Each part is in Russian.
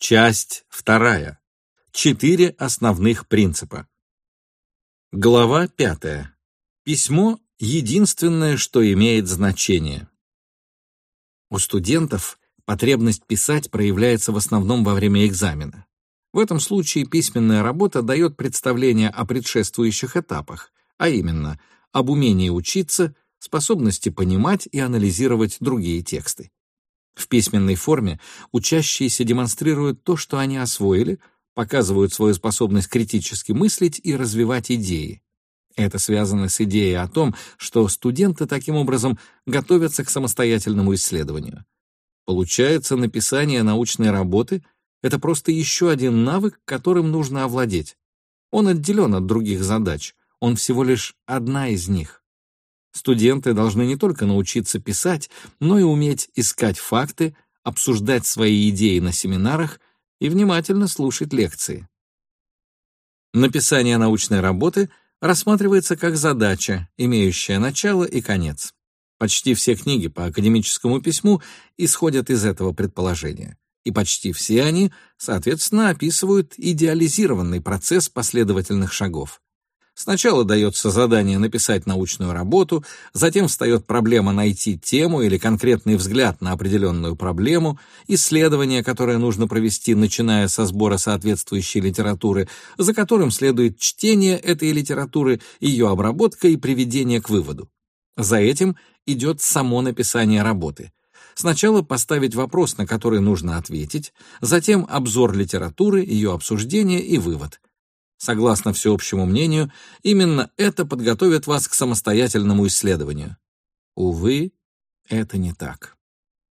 Часть вторая. Четыре основных принципа. Глава пятая. Письмо — единственное, что имеет значение. У студентов потребность писать проявляется в основном во время экзамена. В этом случае письменная работа дает представление о предшествующих этапах, а именно об умении учиться, способности понимать и анализировать другие тексты. В письменной форме учащиеся демонстрируют то, что они освоили, показывают свою способность критически мыслить и развивать идеи. Это связано с идеей о том, что студенты таким образом готовятся к самостоятельному исследованию. Получается, написание научной работы — это просто еще один навык, которым нужно овладеть. Он отделен от других задач, он всего лишь одна из них. Студенты должны не только научиться писать, но и уметь искать факты, обсуждать свои идеи на семинарах и внимательно слушать лекции. Написание научной работы рассматривается как задача, имеющая начало и конец. Почти все книги по академическому письму исходят из этого предположения, и почти все они, соответственно, описывают идеализированный процесс последовательных шагов. Сначала дается задание написать научную работу, затем встает проблема найти тему или конкретный взгляд на определенную проблему, исследование, которое нужно провести, начиная со сбора соответствующей литературы, за которым следует чтение этой литературы, ее обработка и приведение к выводу. За этим идет само написание работы. Сначала поставить вопрос, на который нужно ответить, затем обзор литературы, ее обсуждение и вывод – Согласно всеобщему мнению, именно это подготовит вас к самостоятельному исследованию. Увы, это не так.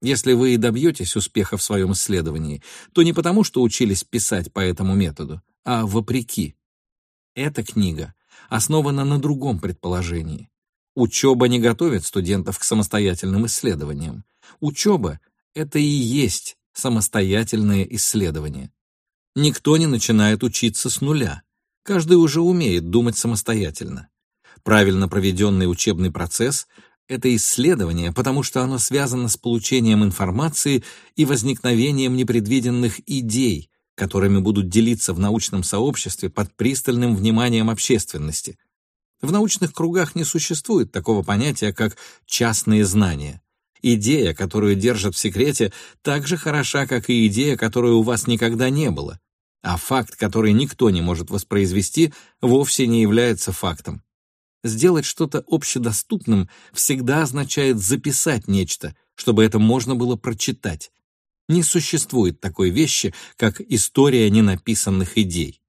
Если вы и добьетесь успеха в своем исследовании, то не потому, что учились писать по этому методу, а вопреки. Эта книга основана на другом предположении. Учеба не готовит студентов к самостоятельным исследованиям. Учеба — это и есть самостоятельное исследование. Никто не начинает учиться с нуля. Каждый уже умеет думать самостоятельно. Правильно проведенный учебный процесс — это исследование, потому что оно связано с получением информации и возникновением непредвиденных идей, которыми будут делиться в научном сообществе под пристальным вниманием общественности. В научных кругах не существует такого понятия, как частные знания. Идея, которую держат в секрете, так же хороша, как и идея, которой у вас никогда не было а факт, который никто не может воспроизвести, вовсе не является фактом. Сделать что-то общедоступным всегда означает записать нечто, чтобы это можно было прочитать. Не существует такой вещи, как история ненаписанных идей.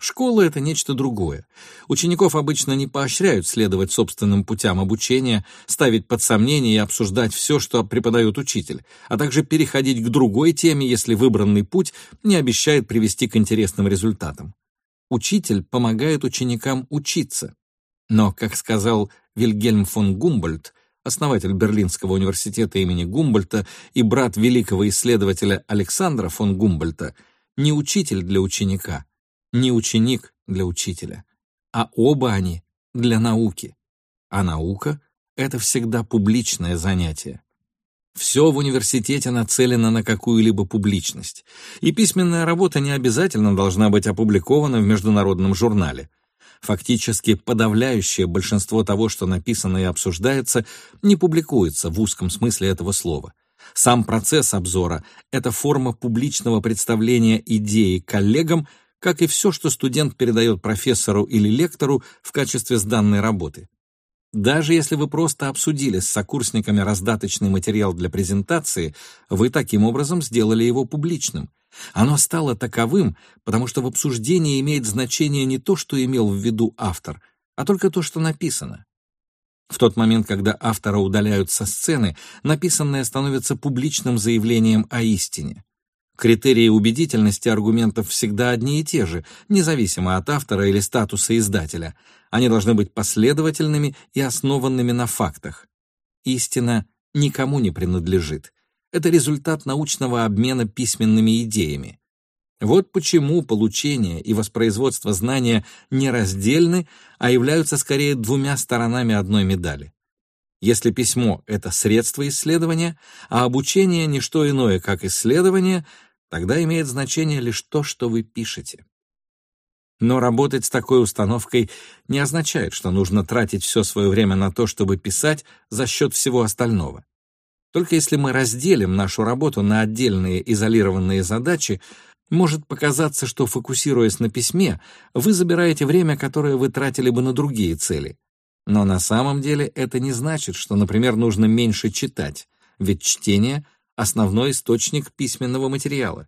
Школа — это нечто другое. Учеников обычно не поощряют следовать собственным путям обучения, ставить под сомнение и обсуждать все, что преподает учитель, а также переходить к другой теме, если выбранный путь не обещает привести к интересным результатам. Учитель помогает ученикам учиться. Но, как сказал Вильгельм фон Гумбольдт, основатель Берлинского университета имени Гумбольта и брат великого исследователя Александра фон Гумбольта, не учитель для ученика — не ученик для учителя, а оба они для науки. А наука — это всегда публичное занятие. Все в университете нацелено на какую-либо публичность, и письменная работа не обязательно должна быть опубликована в международном журнале. Фактически подавляющее большинство того, что написано и обсуждается, не публикуется в узком смысле этого слова. Сам процесс обзора — это форма публичного представления идеи коллегам как и все, что студент передает профессору или лектору в качестве сданной работы. Даже если вы просто обсудили с сокурсниками раздаточный материал для презентации, вы таким образом сделали его публичным. Оно стало таковым, потому что в обсуждении имеет значение не то, что имел в виду автор, а только то, что написано. В тот момент, когда автора удаляют со сцены, написанное становится публичным заявлением о истине. Критерии убедительности аргументов всегда одни и те же, независимо от автора или статуса издателя. Они должны быть последовательными и основанными на фактах. Истина никому не принадлежит. Это результат научного обмена письменными идеями. Вот почему получение и воспроизводство знания нераздельны, а являются скорее двумя сторонами одной медали. Если письмо — это средство исследования, а обучение — не что иное, как исследование — тогда имеет значение лишь то, что вы пишете. Но работать с такой установкой не означает, что нужно тратить все свое время на то, чтобы писать за счет всего остального. Только если мы разделим нашу работу на отдельные изолированные задачи, может показаться, что, фокусируясь на письме, вы забираете время, которое вы тратили бы на другие цели. Но на самом деле это не значит, что, например, нужно меньше читать, ведь чтение — основной источник письменного материала.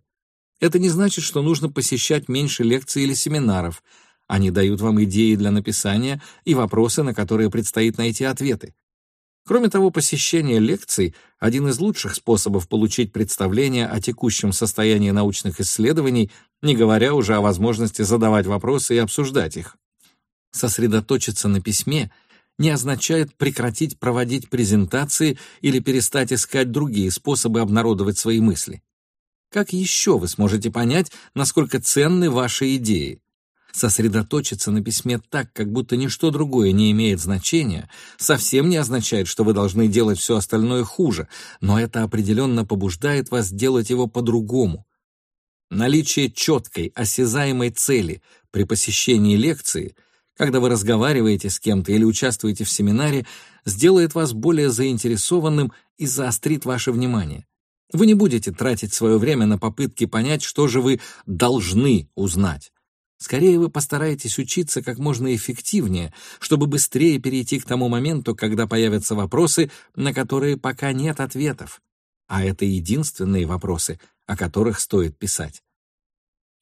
Это не значит, что нужно посещать меньше лекций или семинаров. Они дают вам идеи для написания и вопросы, на которые предстоит найти ответы. Кроме того, посещение лекций — один из лучших способов получить представление о текущем состоянии научных исследований, не говоря уже о возможности задавать вопросы и обсуждать их. Сосредоточиться на письме не означает прекратить проводить презентации или перестать искать другие способы обнародовать свои мысли. Как еще вы сможете понять, насколько ценны ваши идеи? Сосредоточиться на письме так, как будто ничто другое не имеет значения, совсем не означает, что вы должны делать все остальное хуже, но это определенно побуждает вас делать его по-другому. Наличие четкой, осязаемой цели при посещении лекции, когда вы разговариваете с кем-то или участвуете в семинаре, сделает вас более заинтересованным и заострит ваше внимание. Вы не будете тратить свое время на попытки понять, что же вы должны узнать. Скорее вы постараетесь учиться как можно эффективнее, чтобы быстрее перейти к тому моменту, когда появятся вопросы, на которые пока нет ответов. А это единственные вопросы, о которых стоит писать.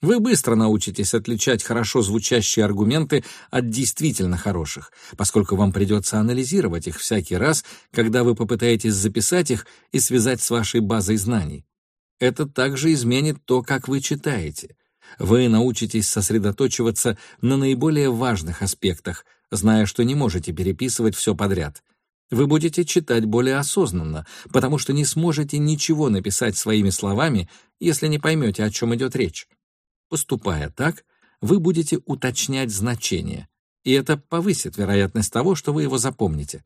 Вы быстро научитесь отличать хорошо звучащие аргументы от действительно хороших, поскольку вам придется анализировать их всякий раз, когда вы попытаетесь записать их и связать с вашей базой знаний. Это также изменит то, как вы читаете. Вы научитесь сосредоточиваться на наиболее важных аспектах, зная, что не можете переписывать все подряд. Вы будете читать более осознанно, потому что не сможете ничего написать своими словами, если не поймете, о чем идет речь. Поступая так, вы будете уточнять значение, и это повысит вероятность того, что вы его запомните.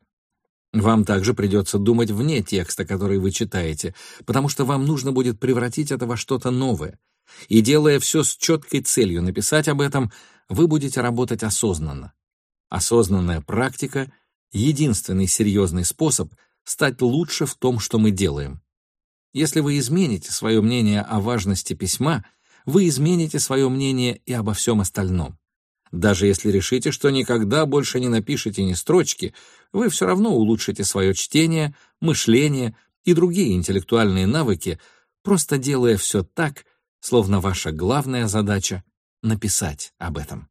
Вам также придется думать вне текста, который вы читаете, потому что вам нужно будет превратить это во что-то новое. И делая все с четкой целью написать об этом, вы будете работать осознанно. Осознанная практика — единственный серьезный способ стать лучше в том, что мы делаем. Если вы измените свое мнение о важности письма — вы измените свое мнение и обо всем остальном. Даже если решите, что никогда больше не напишете ни строчки, вы все равно улучшите свое чтение, мышление и другие интеллектуальные навыки, просто делая все так, словно ваша главная задача — написать об этом.